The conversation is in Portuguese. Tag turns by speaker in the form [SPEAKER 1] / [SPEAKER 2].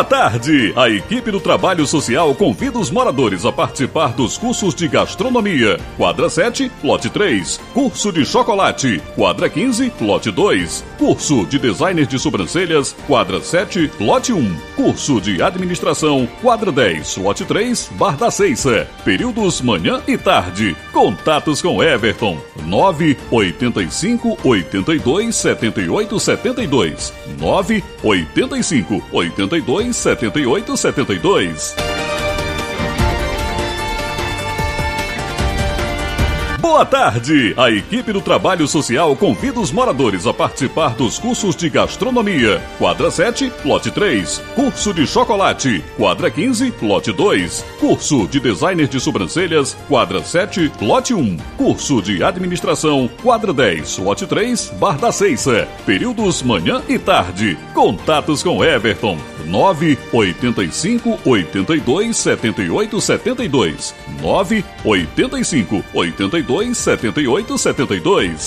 [SPEAKER 1] Boa tarde! A equipe do Trabalho Social convida os moradores a participar dos cursos de gastronomia. Quadra 7, lote 3. Curso de chocolate. Quadra 15, lote 2. Curso de designer de sobrancelhas. Quadra 7, lote 1. Curso de administração. Quadra 10, lote 3, Bar da Ceiça. Períodos manhã e tarde. Contatos com Everton. 985 82 78 72. 985 82 78 72. Boa tarde! A equipe do Trabalho Social convida os moradores a participar dos cursos de gastronomia. Quadra 7, lote 3. Curso de chocolate. Quadra 15, lote 2. Curso de designer de sobrancelhas. Quadra 7, lote 1. Curso de administração. Quadra 10, lote 3, Bar da Ceiça. Períodos manhã e tarde. Contatos com Everton. 985 82 78 72. 985 82 78 72.